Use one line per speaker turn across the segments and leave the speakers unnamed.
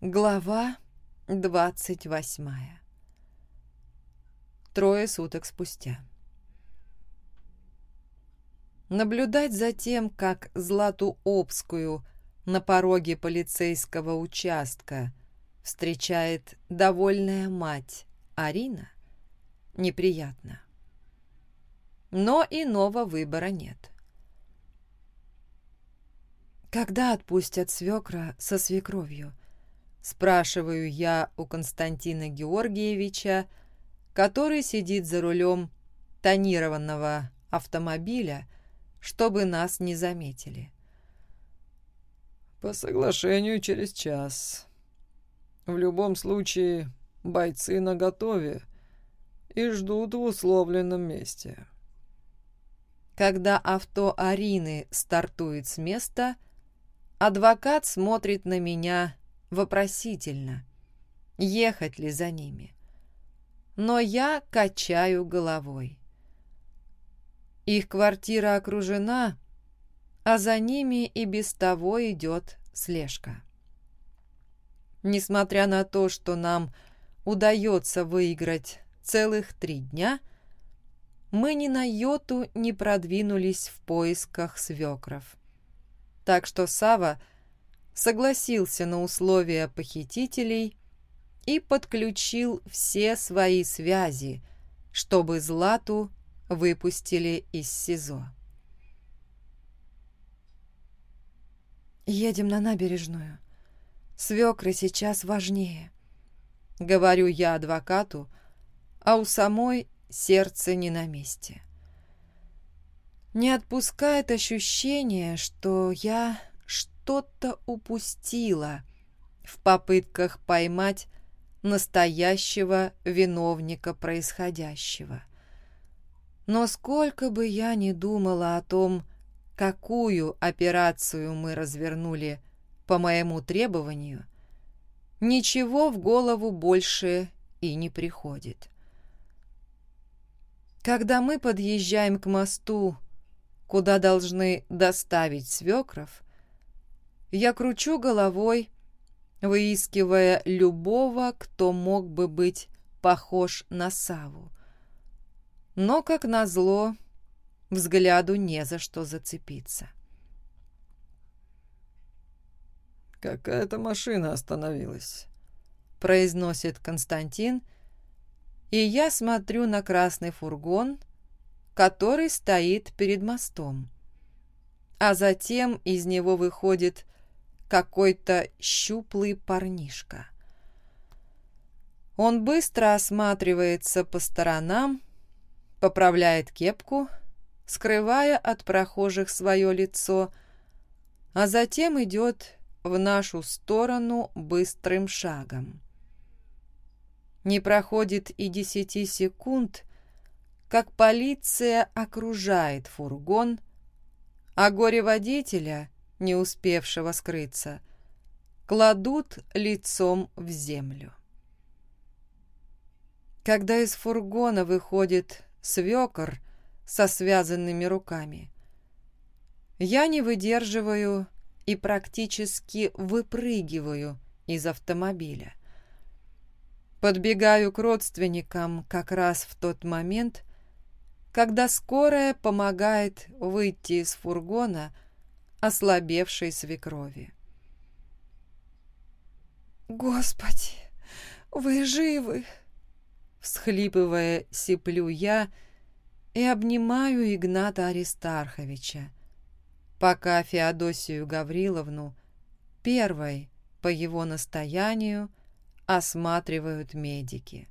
Глава двадцать восьмая. Трое суток спустя. Наблюдать за тем, как Злату Обскую на пороге полицейского участка встречает довольная мать Арина, неприятно. Но иного выбора нет. Когда отпустят свекра со свекровью? Спрашиваю я у Константина Георгиевича, который сидит за рулем тонированного автомобиля, чтобы нас не заметили.
«По соглашению через час. В любом случае, бойцы наготове и ждут в условленном месте».
Когда авто Арины стартует с места, адвокат смотрит на меня вопросительно, ехать ли за ними. Но я качаю головой. Их квартира окружена, а за ними и без того идет слежка. Несмотря на то, что нам удается выиграть целых три дня, мы ни на йоту не продвинулись в поисках свекров. Так что Сава согласился на условия похитителей и подключил все свои связи, чтобы Злату выпустили из СИЗО. «Едем на набережную. Свекры сейчас важнее», — говорю я адвокату, а у самой сердце не на месте. Не отпускает ощущение, что я что-то упустила в попытках поймать настоящего виновника происходящего. Но сколько бы я ни думала о том, какую операцию мы развернули по моему требованию, ничего в голову больше и не приходит. Когда мы подъезжаем к мосту, куда должны доставить свекров, я кручу головой, выискивая любого, кто мог бы быть похож на Саву. Но, как назло, взгляду не за что зацепиться.
«Какая-то машина остановилась», —
произносит Константин, и я смотрю на красный фургон, который стоит перед мостом. А затем из него выходит какой-то щуплый парнишка. Он быстро осматривается по сторонам, поправляет кепку, скрывая от прохожих свое лицо, а затем идет в нашу сторону быстрым шагом. Не проходит и десяти секунд, как полиция окружает фургон, а горе-водителя — не успевшего скрыться, кладут лицом в землю. Когда из фургона выходит свекор со связанными руками, я не выдерживаю и практически выпрыгиваю из автомобиля. Подбегаю к родственникам как раз в тот момент, когда скорая помогает выйти из фургона, ослабевшей свекрови. «Господи, вы живы!» Всхлипывая, сиплю я и обнимаю Игната Аристарховича, пока Феодосию Гавриловну первой по его настоянию осматривают медики.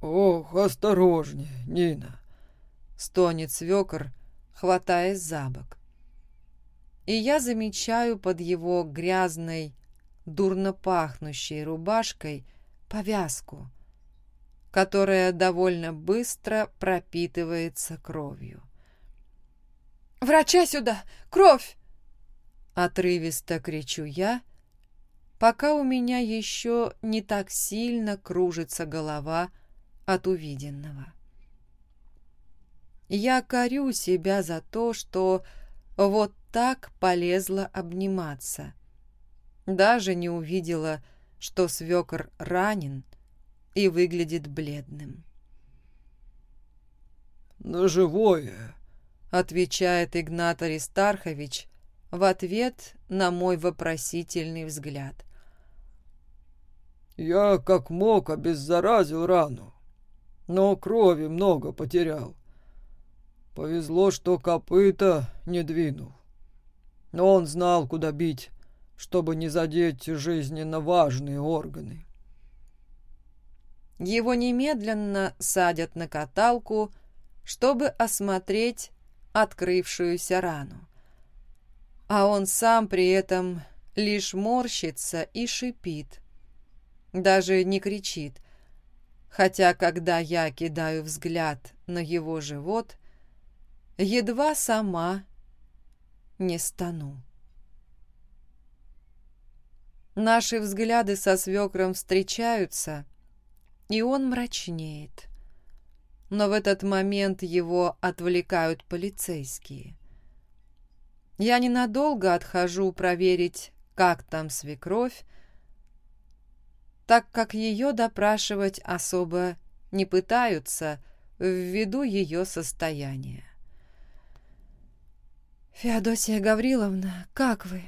«Ох, осторожнее, Нина!» — стонет свекор,
хватаясь за бок. И я замечаю под его грязной, дурно пахнущей рубашкой повязку, которая довольно быстро пропитывается кровью. «Врача сюда! Кровь!» Отрывисто кричу я, пока у меня еще не так сильно кружится голова от увиденного. Я корю себя за то, что вот так полезла обниматься. Даже не увидела, что свекор ранен и выглядит бледным.
«На живое», —
отвечает Игнат Аристархович в ответ на мой вопросительный взгляд.
«Я как мог обеззаразил рану, но крови много потерял. Повезло, что копыта не двинул. Но он знал, куда бить, чтобы не задеть жизненно важные органы.
Его немедленно садят на каталку, чтобы осмотреть открывшуюся рану. А он сам при этом лишь морщится и шипит. Даже не кричит, хотя когда я кидаю взгляд на его живот, едва сама не стану. Наши взгляды со свекром встречаются, и он мрачнеет. Но в этот момент его отвлекают полицейские. Я ненадолго отхожу проверить, как там свекровь, так как ее допрашивать особо не пытаются ввиду ее состояния. «Феодосия Гавриловна, как вы?»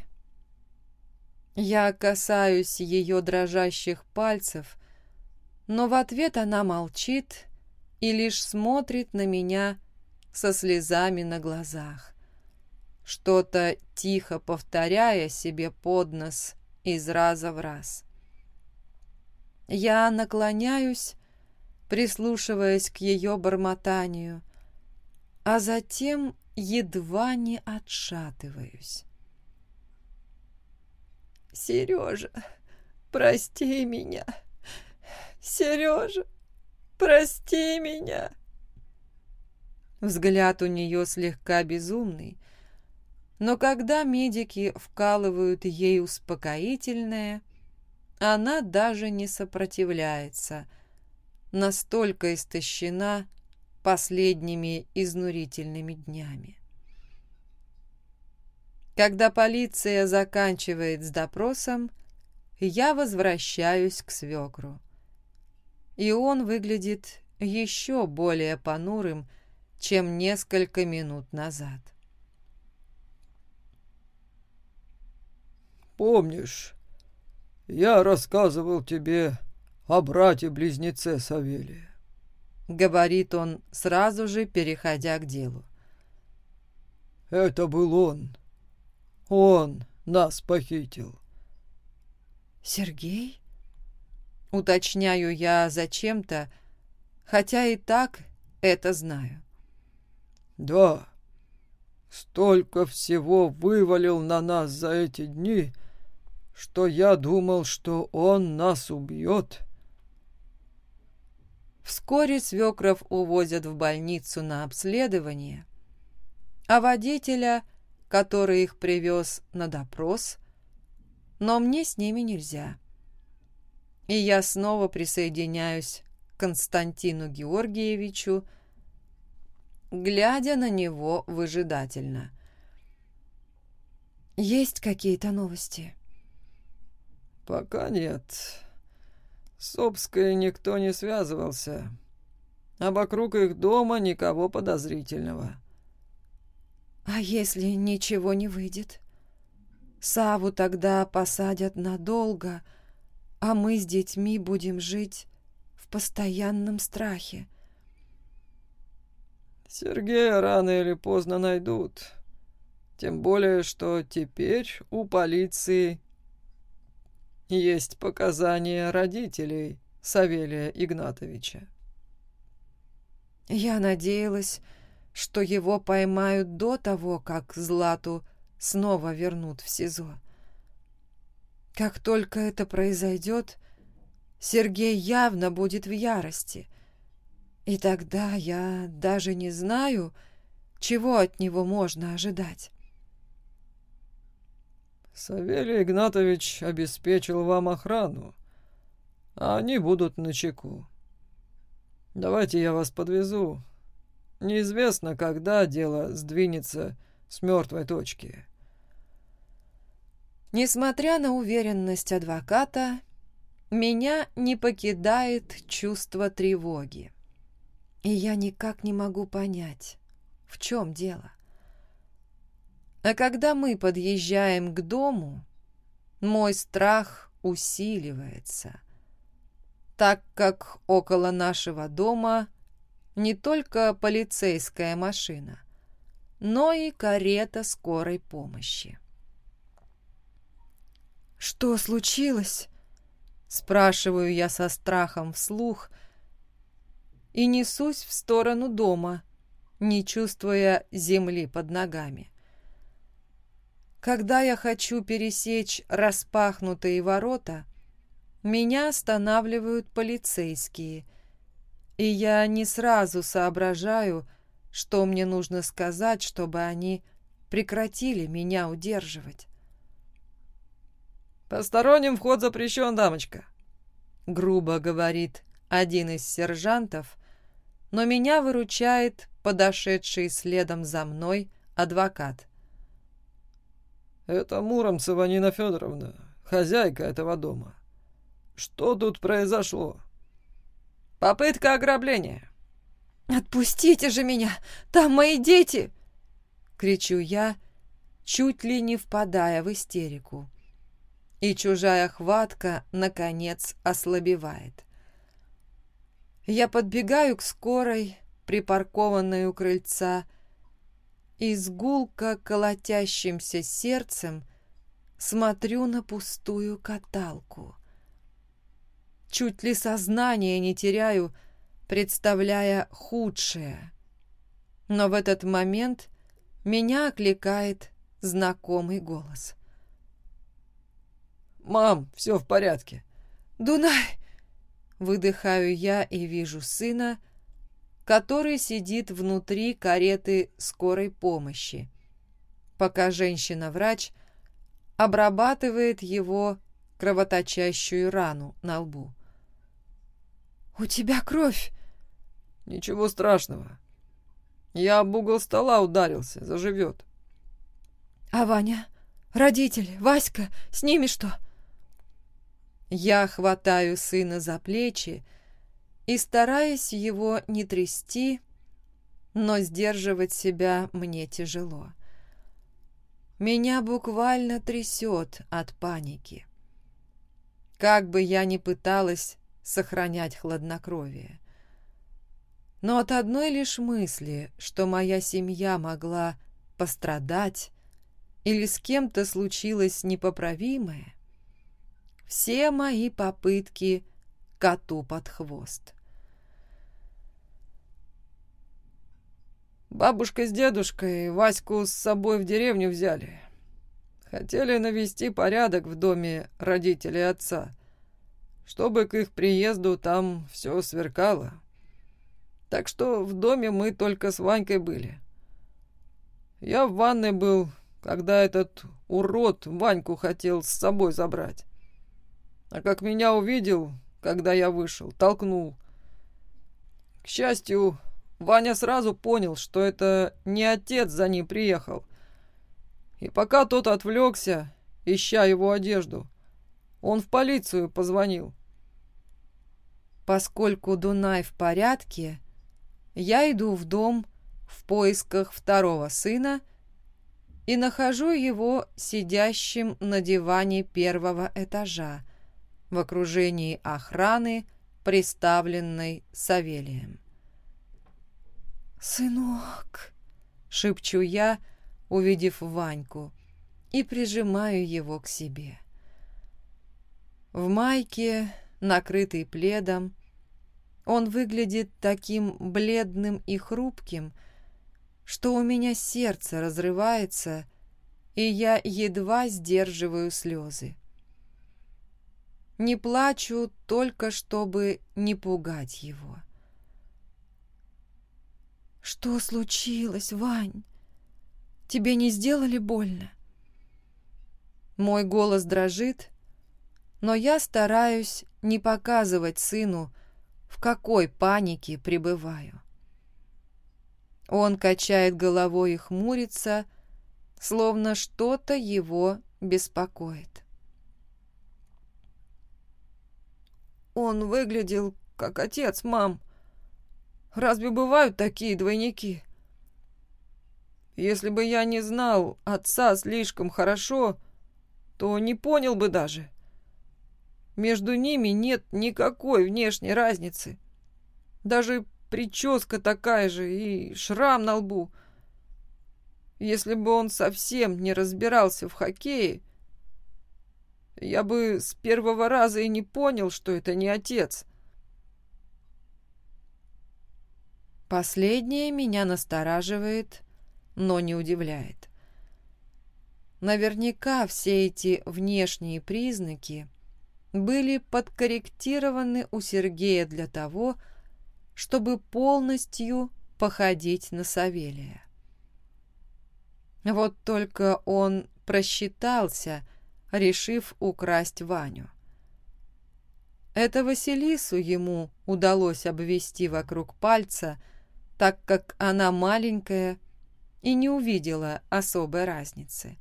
Я касаюсь ее дрожащих пальцев, но в ответ она молчит и лишь смотрит на меня со слезами на глазах, что-то тихо повторяя себе под нос из раза в раз. Я наклоняюсь, прислушиваясь к ее бормотанию, а затем едва не отшатываюсь. «Сережа, прости меня! Сережа, прости меня!» Взгляд у нее слегка безумный, но когда медики вкалывают ей успокоительное, она даже не сопротивляется, настолько истощена, последними изнурительными днями. Когда полиция заканчивает с допросом, я возвращаюсь к свекру. И он выглядит еще более понурым, чем несколько минут назад.
«Помнишь, я рассказывал тебе о брате-близнеце Савелия?»
— говорит он, сразу же переходя к делу.
«Это был он. Он нас похитил».
«Сергей?» — уточняю я зачем-то, хотя и так это знаю.
«Да, столько всего вывалил на нас за эти дни, что я думал, что он нас убьет».
Вскоре свекров увозят в больницу на обследование, а водителя, который их привез на допрос, но мне с ними нельзя. И я снова присоединяюсь к Константину Георгиевичу, глядя на него выжидательно. «Есть какие-то новости?»
«Пока нет», с Обской никто не связывался, а вокруг их дома никого подозрительного.
«А если ничего не выйдет? Саву тогда посадят надолго, а мы с детьми будем жить в постоянном страхе».
Сергея рано или поздно найдут. Тем более, что теперь у полиции есть показания родителей Савелия Игнатовича.
Я надеялась, что его поймают до того, как Злату снова вернут в СИЗО. Как только это произойдет, Сергей явно будет в ярости. И тогда я даже не знаю, чего от него можно ожидать.
Савелий Игнатович обеспечил вам охрану, а они будут на чеку. Давайте я вас подвезу. Неизвестно, когда дело сдвинется с мертвой точки.
Несмотря на уверенность адвоката, меня не покидает чувство тревоги. И я никак не могу понять, в чем дело. А когда мы подъезжаем к дому, мой страх усиливается, так как около нашего дома не только полицейская машина, но и карета скорой помощи. «Что случилось?» — спрашиваю я со страхом вслух и несусь в сторону дома, не чувствуя земли под ногами. Когда я хочу пересечь распахнутые ворота, меня останавливают полицейские, и я не сразу соображаю, что мне нужно сказать, чтобы они прекратили меня удерживать.
«Посторонним вход запрещен, дамочка», —
грубо говорит один из сержантов, но меня выручает подошедший следом за мной адвокат.
«Это Муромцева Нина Федоровна, хозяйка этого дома. Что тут произошло?» «Попытка ограбления».
«Отпустите же меня! Там мои дети!» — кричу я, чуть ли не впадая в истерику. И чужая хватка, наконец, ослабевает. Я подбегаю к скорой, припаркованной у крыльца, и с гулко колотящимся сердцем смотрю на пустую каталку. Чуть ли сознание не теряю, представляя худшее. Но в этот момент меня окликает знакомый голос.
«Мам, все в порядке».
«Дунай!» Выдыхаю я и вижу сына, который сидит внутри кареты скорой помощи, пока женщина-врач обрабатывает его кровоточащую рану на лбу. «У тебя кровь!»
«Ничего страшного. Я об угол стола ударился, заживет».
«А Ваня? Родители? Васька? С ними что?» Я хватаю сына за плечи и стараюсь его не трясти, но сдерживать себя мне тяжело. Меня буквально трясет от паники. Как бы я ни пыталась сохранять хладнокровие. Но от одной лишь мысли, что моя семья могла пострадать или с кем-то случилось непоправимое, все мои попытки коту под хвост.
Бабушка с дедушкой Ваську с собой в деревню взяли. Хотели навести порядок в доме родителей отца, чтобы к их приезду там все сверкало. Так что в доме мы только с Ванькой были. Я в ванной был, когда этот урод Ваньку хотел с собой забрать. А как меня увидел, когда я вышел, толкнул. К счастью, Ваня сразу понял, что это не отец за ним приехал. И пока тот отвлекся, ища его одежду, он в полицию позвонил.
Поскольку Дунай в порядке, я иду в дом в поисках второго сына и нахожу его сидящим на диване первого этажа, в окружении охраны, представленной Савелием. «Сынок!» — шепчу я, увидев Ваньку, и прижимаю его к себе. В майке, накрытый пледом, он выглядит таким бледным и хрупким, что у меня сердце разрывается, и я едва сдерживаю слезы. Не плачу только, чтобы не пугать его. «Что случилось, Вань? Тебе не сделали больно?» Мой голос дрожит, но я стараюсь не показывать сыну, в какой панике пребываю. Он качает головой и хмурится, словно что-то его беспокоит.
Он выглядел как отец, мам. Разве бывают такие двойники? Если бы я не знал отца слишком хорошо, то не понял бы даже. Между ними нет никакой внешней разницы. Даже прическа такая же и шрам на лбу. Если бы он совсем не разбирался в хоккее, я бы с первого раза и не понял, что это не отец.
Последнее меня настораживает, но не удивляет. Наверняка все эти внешние признаки были подкорректированы у Сергея для того, чтобы полностью походить на Савелия. Вот только он просчитался, решив украсть Ваню. Это Василису ему удалось обвести вокруг пальца, так как она маленькая и не увидела особой разницы.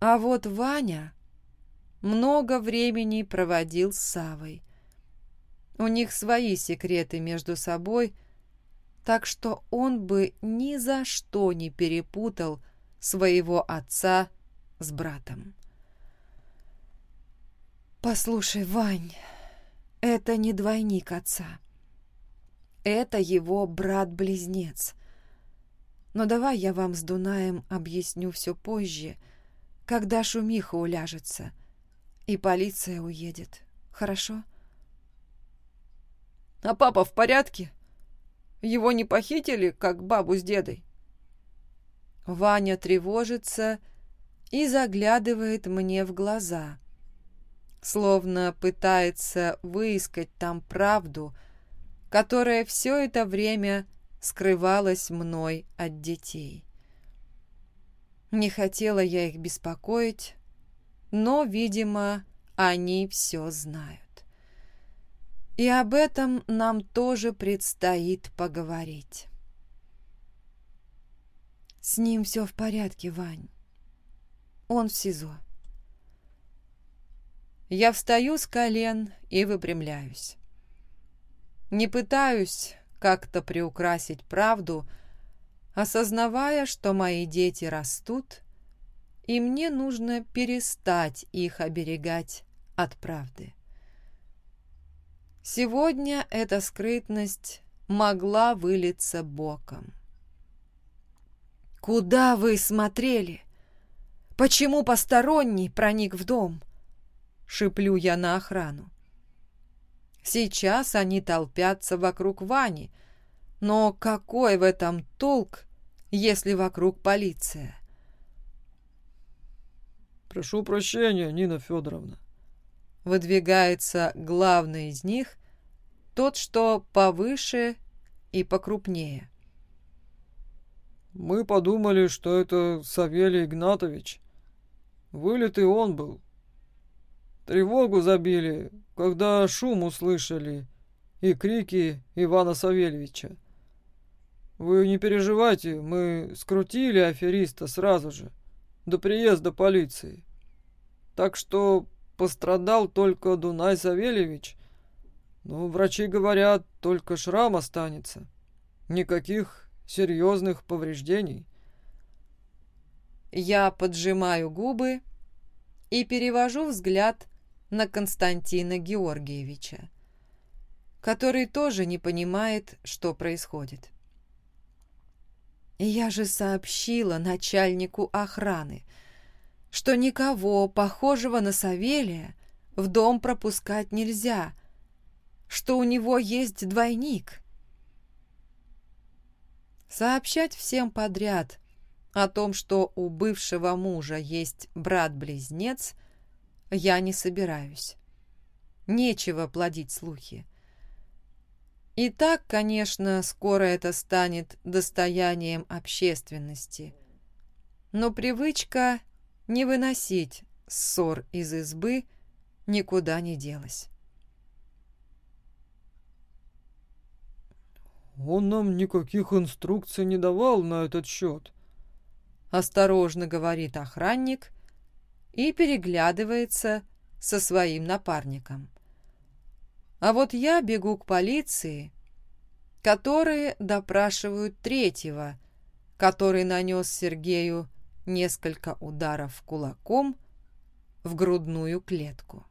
А вот Ваня много времени проводил с Савой. У них свои секреты между собой, так что он бы ни за что не перепутал своего отца с братом. «Послушай, Вань, это не двойник отца. Это его брат-близнец. Но давай я вам с Дунаем объясню все позже, когда шумиха уляжется, и полиция уедет. Хорошо?»
«А папа в порядке? Его не похитили, как бабу с дедой?»
Ваня тревожится и заглядывает мне в глаза, словно пытается выискать там правду, которая все это время скрывалась мной от детей. Не хотела я их беспокоить, но, видимо, они все знают. И об этом нам тоже предстоит поговорить. С ним все в порядке, Вань. Он в СИЗО. Я встаю с колен и выпрямляюсь. Не пытаюсь как-то приукрасить правду, осознавая, что мои дети растут, и мне нужно перестать их оберегать от правды. Сегодня эта скрытность могла вылиться боком. «Куда вы смотрели? Почему посторонний проник в дом?» Шиплю я на охрану. Сейчас они толпятся вокруг Вани, но какой в этом толк, если вокруг полиция?
«Прошу прощения, Нина Федоровна»,
Выдвигается главный из них, тот, что повыше и покрупнее.
«Мы подумали, что это Савелий Игнатович. Вылитый он был. Тревогу забили, когда шум услышали и крики Ивана Савельевича. Вы не переживайте, мы скрутили афериста сразу же, до приезда полиции. Так что Пострадал только Дунай Савельевич. Но врачи говорят, только шрам останется. Никаких серьезных повреждений.
Я поджимаю губы и перевожу взгляд на Константина Георгиевича, который тоже не понимает, что происходит. Я же сообщила начальнику охраны – что никого, похожего на Савелия, в дом пропускать нельзя, что у него есть двойник. Сообщать всем подряд о том, что у бывшего мужа есть брат-близнец, я не собираюсь. Нечего плодить слухи. И так, конечно, скоро это станет достоянием общественности. Но привычка не выносить ссор из избы никуда не делась.
«Он нам никаких инструкций не давал на этот счет», —
осторожно говорит охранник, и переглядывается со своим напарником. А вот я бегу к полиции, которые допрашивают третьего, который нанес Сергею несколько ударов кулаком в грудную клетку.